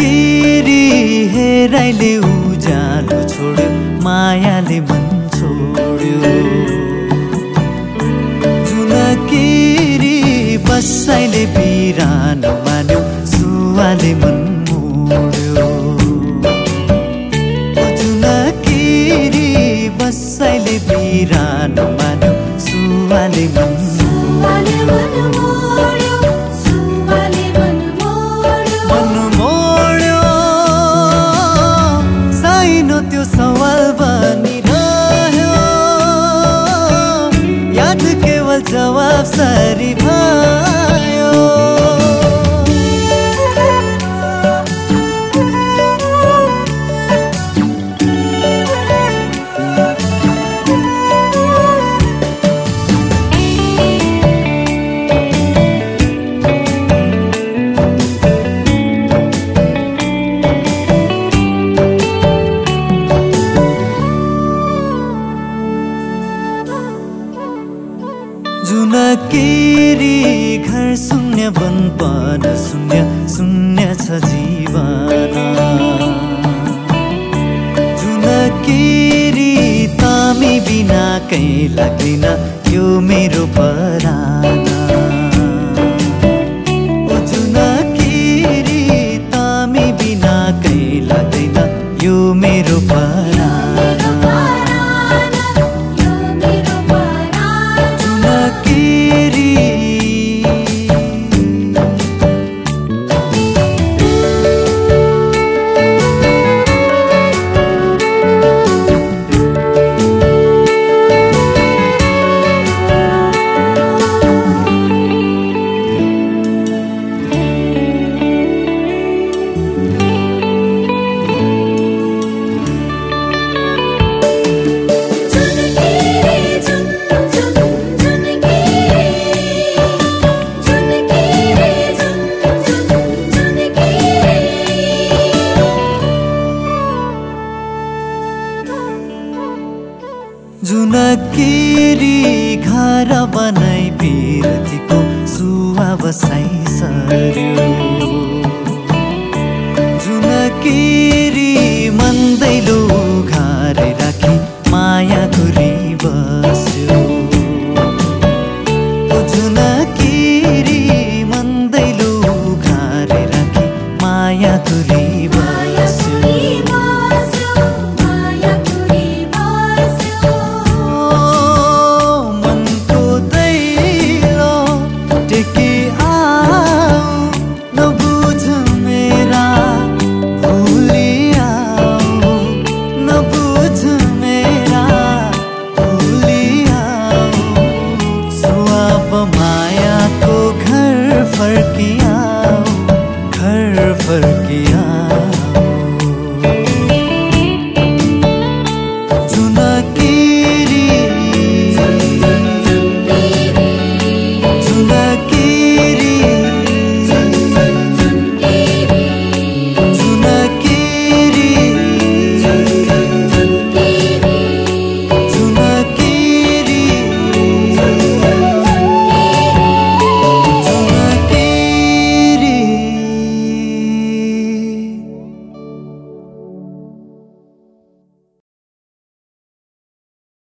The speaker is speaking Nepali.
केरी हेराइले उज्यालो छोड्यो मायाले मन छोड्यो। जुन केरी बसाइले बिरानो मान्यो सुवाले मन அறிவு जुनकेरी घर शून्य बनपन शून्य शून्य छ जीवन। जुनकेरी तामी बिना कहीँ लाग्दैन यो मेरो पराना। जुनकेरी घर बनाइ बिरतीको सुवा बसाइ सर्यो फर किया घर फर किया